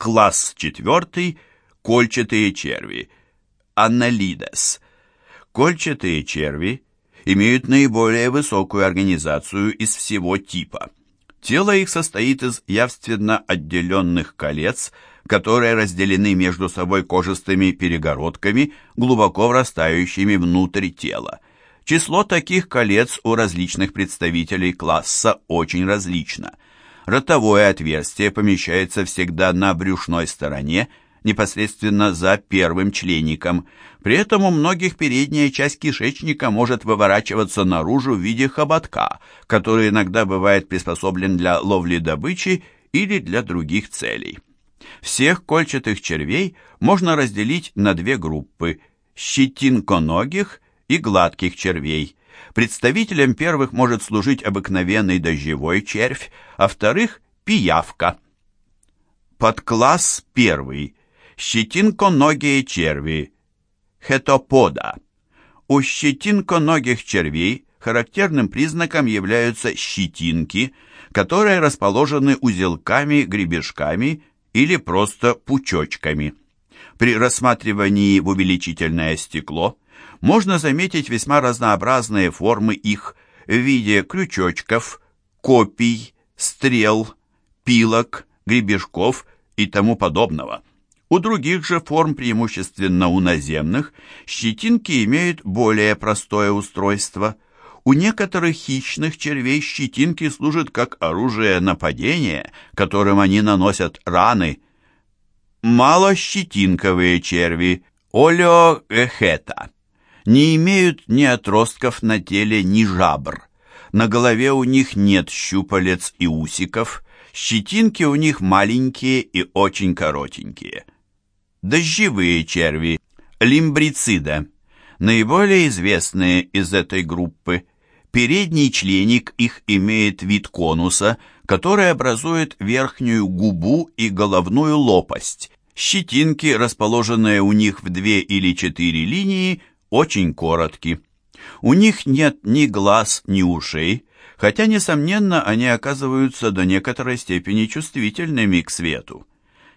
Класс четвертый. Кольчатые черви. Анналидес. Кольчатые черви имеют наиболее высокую организацию из всего типа. Тело их состоит из явственно отделенных колец, которые разделены между собой кожистыми перегородками, глубоко врастающими внутрь тела. Число таких колец у различных представителей класса очень различно. Ротовое отверстие помещается всегда на брюшной стороне, непосредственно за первым члеником. При этом у многих передняя часть кишечника может выворачиваться наружу в виде хоботка, который иногда бывает приспособлен для ловли добычи или для других целей. Всех кольчатых червей можно разделить на две группы – щетинконогих и гладких червей. Представителем первых может служить обыкновенный дождевой червь, а вторых – пиявка. Подкласс первый – щетинконогие черви, хетопода. У щетинконогих червей характерным признаком являются щетинки, которые расположены узелками, гребешками или просто пучочками. При рассматривании в увеличительное стекло можно заметить весьма разнообразные формы их в виде крючочков, копий, стрел, пилок, гребешков и тому подобного. У других же форм, преимущественно у наземных, щетинки имеют более простое устройство. У некоторых хищных червей щетинки служат как оружие нападения, которым они наносят раны. Малощетинковые черви, олеохета не имеют ни отростков на теле, ни жабр. На голове у них нет щупалец и усиков, щетинки у них маленькие и очень коротенькие. Дождевые черви, лимбрицида, наиболее известные из этой группы. Передний членик их имеет вид конуса, который образует верхнюю губу и головную лопасть. Щетинки, расположенные у них в две или четыре линии, очень коротки. У них нет ни глаз, ни ушей, хотя, несомненно, они оказываются до некоторой степени чувствительными к свету.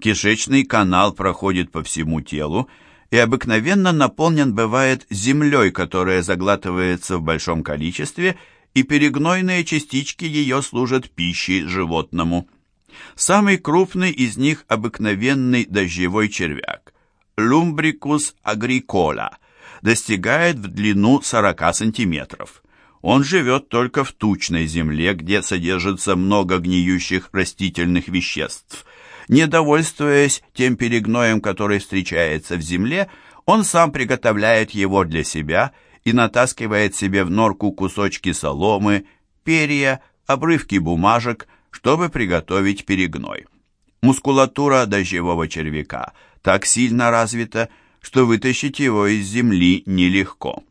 Кишечный канал проходит по всему телу и обыкновенно наполнен бывает землей, которая заглатывается в большом количестве, и перегнойные частички ее служат пищей животному. Самый крупный из них обыкновенный дождевой червяк – Lumbricus agricola – достигает в длину 40 сантиметров. Он живет только в тучной земле, где содержится много гниющих растительных веществ. Недовольствуясь тем перегноем, который встречается в земле, он сам приготовляет его для себя и натаскивает себе в норку кусочки соломы, перья, обрывки бумажек, чтобы приготовить перегной. Мускулатура дождевого червяка так сильно развита, что вытащить его из земли нелегко.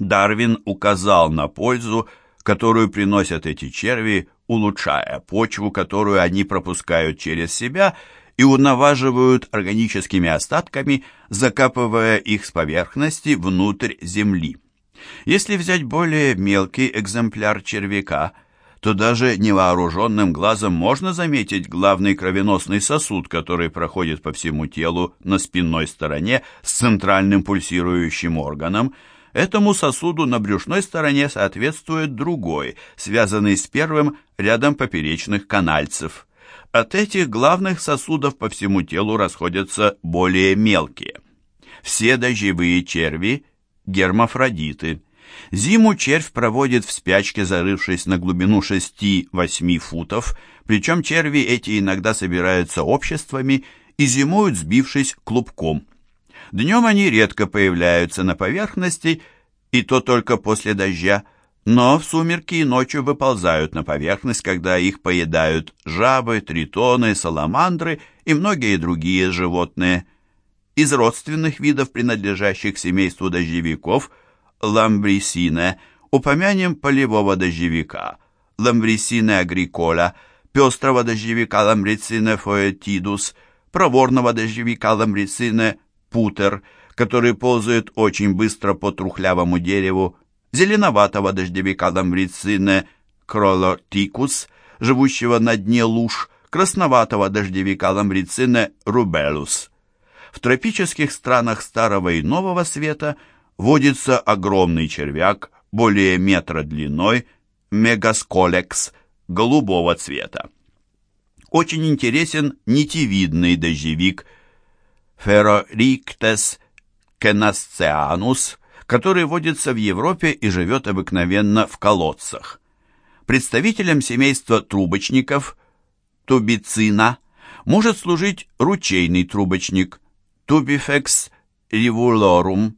Дарвин указал на пользу, которую приносят эти черви, улучшая почву, которую они пропускают через себя и унаваживают органическими остатками, закапывая их с поверхности внутрь земли. Если взять более мелкий экземпляр червяка – то даже невооруженным глазом можно заметить главный кровеносный сосуд, который проходит по всему телу на спинной стороне с центральным пульсирующим органом. Этому сосуду на брюшной стороне соответствует другой, связанный с первым рядом поперечных канальцев. От этих главных сосудов по всему телу расходятся более мелкие. Все дождевые черви – гермафродиты – Зиму червь проводит в спячке, зарывшись на глубину 6-8 футов, причем черви эти иногда собираются обществами и зимуют, сбившись клубком. Днем они редко появляются на поверхности, и то только после дождя, но в сумерки и ночью выползают на поверхность, когда их поедают жабы, тритоны, саламандры и многие другие животные. Из родственных видов, принадлежащих семейству дождевиков – ламбрисине, упомянем полевого дождевика, ламбрисине агрикола, пестрого дождевика ламбрицине фоэтидус, проворного дождевика ламбрицине путер, который ползает очень быстро по трухлявому дереву, зеленоватого дождевика ламбрицине кролотикус, живущего на дне луж, красноватого дождевика ламбрицина рубелус. В тропических странах Старого и Нового Света водится огромный червяк, более метра длиной, мегасколекс, голубого цвета. Очень интересен нитевидный дождевик Ferrorichtes kenasceanus, который водится в Европе и живет обыкновенно в колодцах. Представителем семейства трубочников тубицина может служить ручейный трубочник Tubifex rivulorum,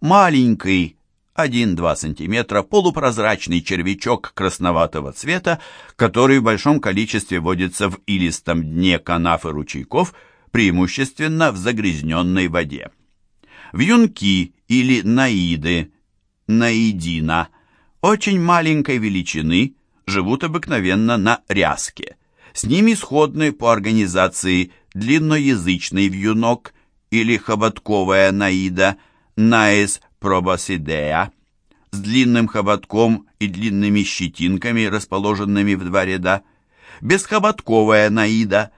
маленький 1-2 см полупрозрачный червячок красноватого цвета, который в большом количестве водится в илистом дне канав и ручейков, преимущественно в загрязненной воде. Вьюнки или наиды, наидина, очень маленькой величины, живут обыкновенно на ряске. С ними сходны по организации длинноязычный вьюнок или хоботковая наида, наис пробосидея, с длинным хоботком и длинными щетинками, расположенными в два ряда, бесхоботковая наида,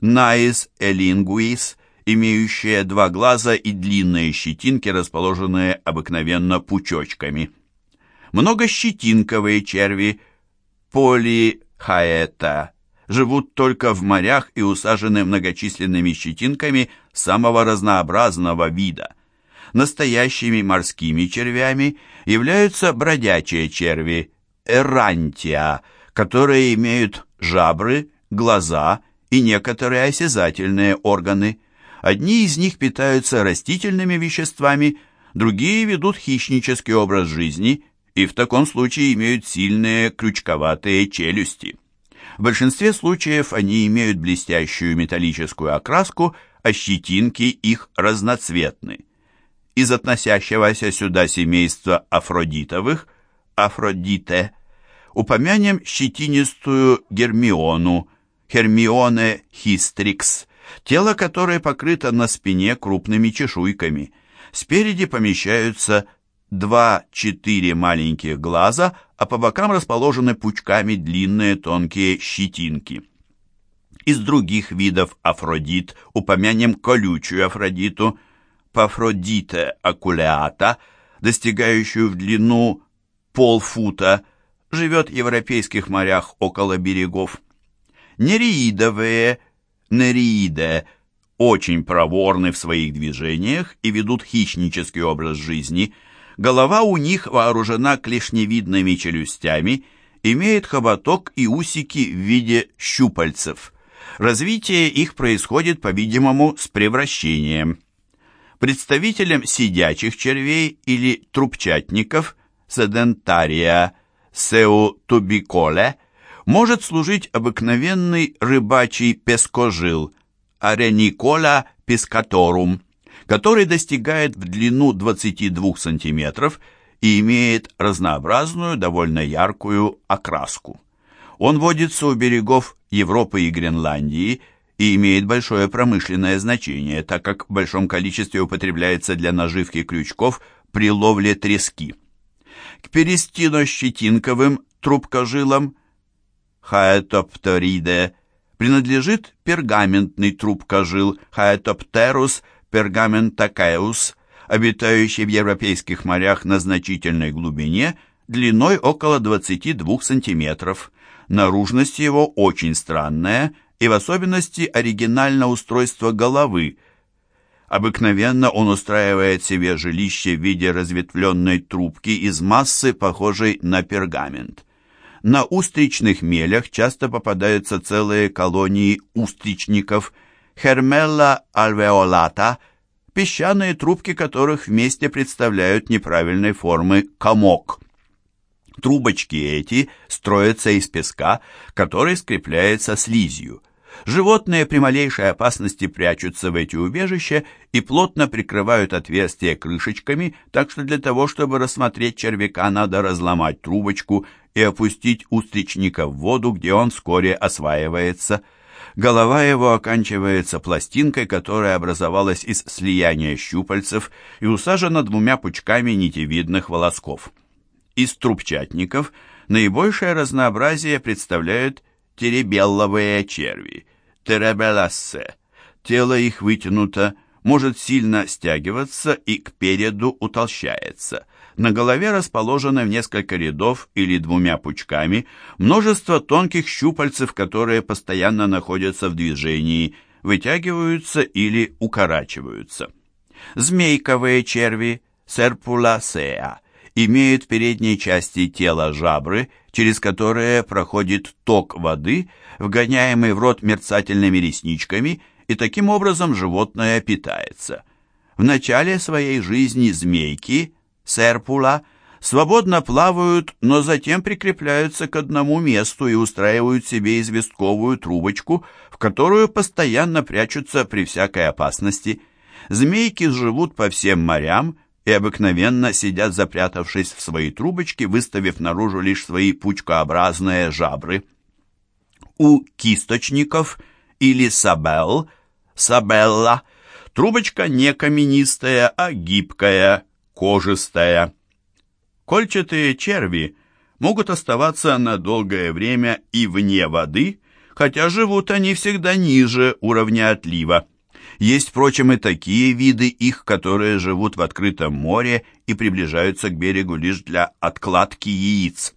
наис элингуис, имеющая два глаза и длинные щетинки, расположенные обыкновенно пучочками. Многощетинковые черви, полихаэта, живут только в морях и усажены многочисленными щетинками самого разнообразного вида. Настоящими морскими червями являются бродячие черви, эрантия, которые имеют жабры, глаза и некоторые осязательные органы. Одни из них питаются растительными веществами, другие ведут хищнический образ жизни и в таком случае имеют сильные крючковатые челюсти. В большинстве случаев они имеют блестящую металлическую окраску, а щетинки их разноцветны. Из относящегося сюда семейства афродитовых, афродите, упомянем щетинистую гермиону, Хермионе хистрикс, тело которой покрыто на спине крупными чешуйками. Спереди помещаются два-четыре маленьких глаза, а по бокам расположены пучками длинные тонкие щетинки. Из других видов афродит упомянем колючую афродиту, пафродите акулеата, достигающую в длину полфута, живет в европейских морях около берегов. Нереидовые, нереиде, очень проворны в своих движениях и ведут хищнический образ жизни – Голова у них вооружена клешневидными челюстями, имеет хоботок и усики в виде щупальцев. Развитие их происходит, по-видимому, с превращением. Представителем сидячих червей или трубчатников седентария сеутубиколе может служить обыкновенный рыбачий пескожил ареникола пескаторум который достигает в длину 22 см и имеет разнообразную, довольно яркую окраску. Он водится у берегов Европы и Гренландии и имеет большое промышленное значение, так как в большом количестве употребляется для наживки крючков при ловле трески. К перистино-щетинковым трубкожилам Хаэтоптериде принадлежит пергаментный трубкожил Хаэтоптерус пергаментакеус, обитающий в европейских морях на значительной глубине, длиной около 22 сантиметров. Наружность его очень странная, и в особенности оригинально устройство головы. Обыкновенно он устраивает себе жилище в виде разветвленной трубки из массы, похожей на пергамент. На устричных мелях часто попадаются целые колонии устричников – Хермелла альвеолата, песчаные трубки которых вместе представляют неправильной формы комок. Трубочки эти строятся из песка, который скрепляется слизью. Животные при малейшей опасности прячутся в эти убежища и плотно прикрывают отверстия крышечками, так что для того, чтобы рассмотреть червяка, надо разломать трубочку и опустить устричника в воду, где он вскоре осваивается – Голова его оканчивается пластинкой, которая образовалась из слияния щупальцев и усажена двумя пучками нитевидных волосков. Из трубчатников наибольшее разнообразие представляют теребелловые черви, теребелассе. Тело их вытянуто, может сильно стягиваться и к переду утолщается. На голове расположено в несколько рядов или двумя пучками множество тонких щупальцев, которые постоянно находятся в движении, вытягиваются или укорачиваются. Змейковые черви, серпуласеа, имеют в передней части тела жабры, через которые проходит ток воды, вгоняемый в рот мерцательными ресничками, и таким образом животное питается. В начале своей жизни змейки, серпула, свободно плавают, но затем прикрепляются к одному месту и устраивают себе известковую трубочку, в которую постоянно прячутся при всякой опасности. Змейки живут по всем морям и обыкновенно сидят запрятавшись в свои трубочки, выставив наружу лишь свои пучкообразные жабры. У кисточников или сабел, сабелла, трубочка не каменистая, а гибкая, кожистая. Кольчатые черви могут оставаться на долгое время и вне воды, хотя живут они всегда ниже уровня отлива. Есть, впрочем, и такие виды их, которые живут в открытом море и приближаются к берегу лишь для откладки яиц.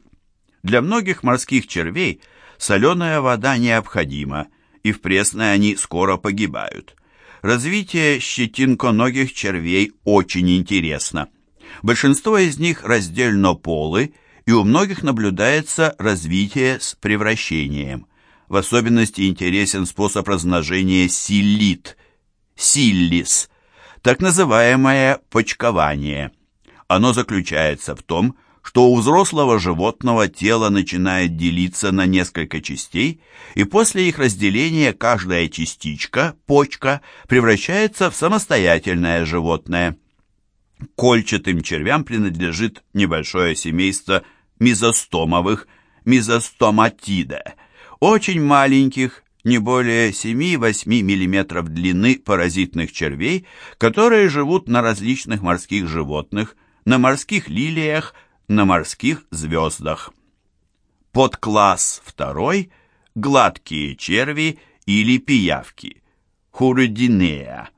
Для многих морских червей соленая вода необходима, и в пресной они скоро погибают. Развитие щетинконогих червей очень интересно. Большинство из них раздельно полы, и у многих наблюдается развитие с превращением. В особенности интересен способ размножения силит – силлис, так называемое почкование. Оно заключается в том, что у взрослого животного тело начинает делиться на несколько частей, и после их разделения каждая частичка, почка, превращается в самостоятельное животное. Кольчатым червям принадлежит небольшое семейство мизостомовых, мизостоматида, очень маленьких, не более 7-8 мм длины паразитных червей, которые живут на различных морских животных, на морских лилиях, на морских звездах. Подкласс второй – гладкие черви или пиявки, хуридинея.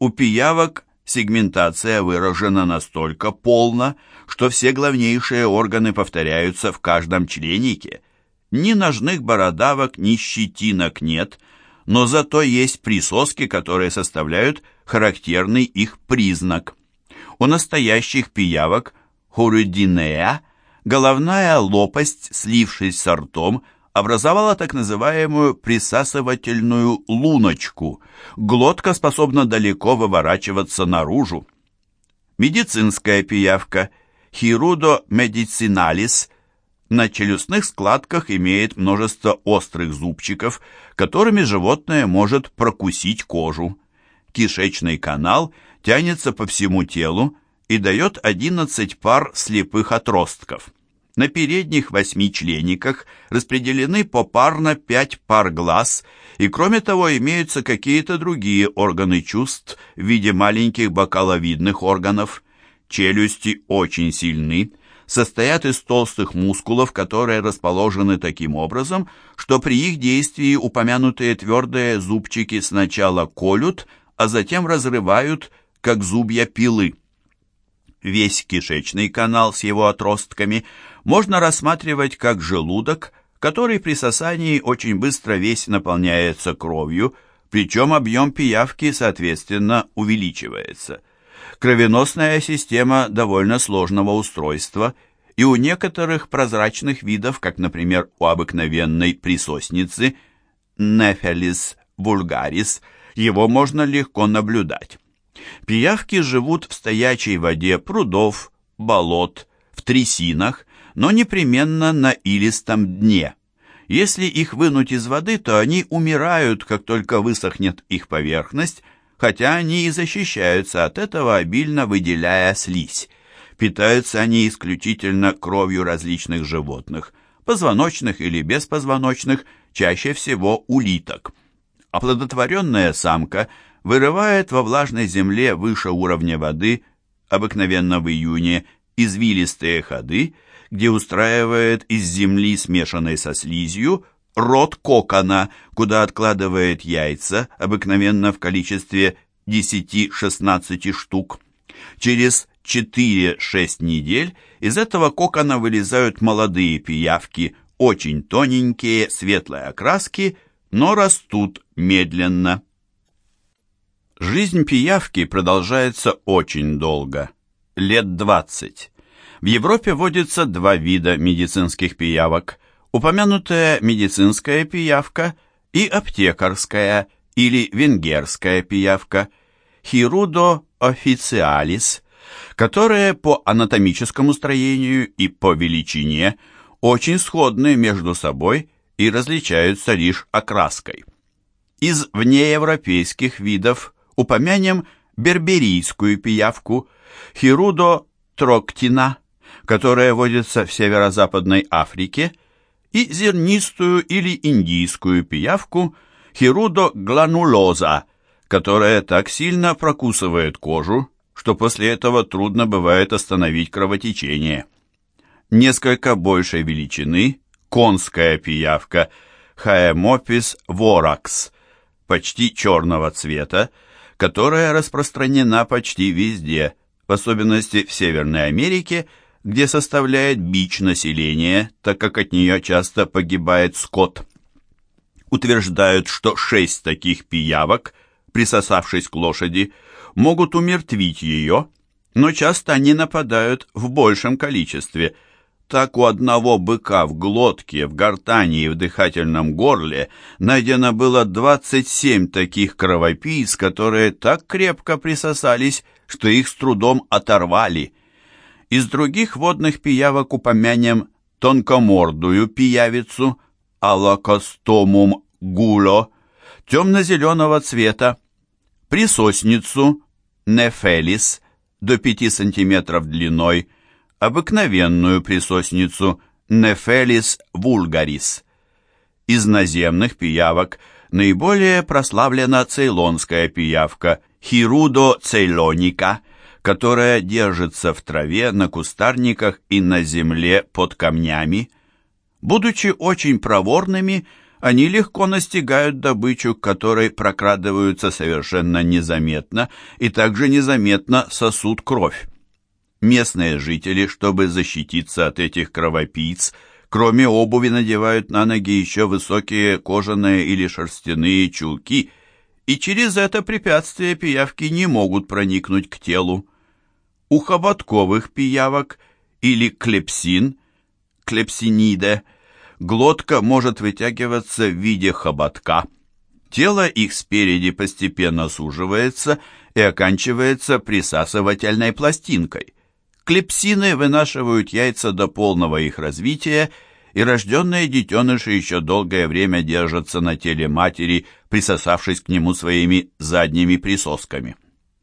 У пиявок сегментация выражена настолько полно, что все главнейшие органы повторяются в каждом членике, ни ножных бородавок, ни щетинок нет, но зато есть присоски, которые составляют характерный их признак. У настоящих пиявок хуридинея головная лопасть, слившись с ртом, образовала так называемую присасывательную луночку. Глотка способна далеко выворачиваться наружу. Медицинская пиявка Хирудо медицinalis на челюстных складках имеет множество острых зубчиков, которыми животное может прокусить кожу. Кишечный канал тянется по всему телу и дает 11 пар слепых отростков. На передних восьми члениках распределены попарно пять пар глаз, и кроме того имеются какие-то другие органы чувств в виде маленьких бокаловидных органов. Челюсти очень сильны, состоят из толстых мускулов, которые расположены таким образом, что при их действии упомянутые твердые зубчики сначала колют, а затем разрывают, как зубья пилы. Весь кишечный канал с его отростками можно рассматривать как желудок, который при сосании очень быстро весь наполняется кровью, причем объем пиявки, соответственно, увеличивается. Кровеносная система довольно сложного устройства, и у некоторых прозрачных видов, как, например, у обыкновенной присосницы Нефелис vulgaris, его можно легко наблюдать. Пиявки живут в стоячей воде прудов, болот, в трясинах, но непременно на илистом дне. Если их вынуть из воды, то они умирают, как только высохнет их поверхность, хотя они и защищаются от этого, обильно выделяя слизь. Питаются они исключительно кровью различных животных, позвоночных или беспозвоночных, чаще всего улиток. Оплодотворенная самка вырывает во влажной земле выше уровня воды, обыкновенно в июне, извилистые ходы, где устраивает из земли, смешанной со слизью, рот кокона, куда откладывает яйца, обыкновенно в количестве 10-16 штук. Через 4-6 недель из этого кокона вылезают молодые пиявки, очень тоненькие, светлой окраски, но растут медленно. Жизнь пиявки продолжается очень долго, лет 20. В Европе водится два вида медицинских пиявок. Упомянутая медицинская пиявка и аптекарская или венгерская пиявка Хирудо officialis, которые по анатомическому строению и по величине очень сходны между собой и различаются лишь окраской. Из внеевропейских видов упомянем берберийскую пиявку Хирудо троктина, которая водится в северо-западной Африке, и зернистую или индийскую пиявку Хирудо гланулоза, которая так сильно прокусывает кожу, что после этого трудно бывает остановить кровотечение. Несколько большей величины конская пиявка Хаэмопис воракс, почти черного цвета, которая распространена почти везде, в особенности в Северной Америке, где составляет бич населения, так как от нее часто погибает скот. Утверждают, что шесть таких пиявок, присосавшись к лошади, могут умертвить ее, но часто они нападают в большем количестве – так у одного быка в глотке, в гортани и в дыхательном горле найдено было 27 таких кровопийц, которые так крепко присосались, что их с трудом оторвали. Из других водных пиявок упомянем тонкомордую пиявицу, алакостомум гуло, темно-зеленого цвета, присосницу, нефелис, до 5 см длиной, обыкновенную присосницу Нефелис вульгарис. Из наземных пиявок наиболее прославлена цейлонская пиявка Хирудо цейлоника, которая держится в траве, на кустарниках и на земле под камнями. Будучи очень проворными, они легко настигают добычу, которой прокрадываются совершенно незаметно и также незаметно сосут кровь. Местные жители, чтобы защититься от этих кровопийц, кроме обуви надевают на ноги еще высокие кожаные или шерстяные чулки, и через это препятствие пиявки не могут проникнуть к телу. У хоботковых пиявок или клепсин, клепсиниде, глотка может вытягиваться в виде хоботка. Тело их спереди постепенно суживается и оканчивается присасывательной пластинкой. Клепсины вынашивают яйца до полного их развития, и рожденные детеныши еще долгое время держатся на теле матери, присосавшись к нему своими задними присосками.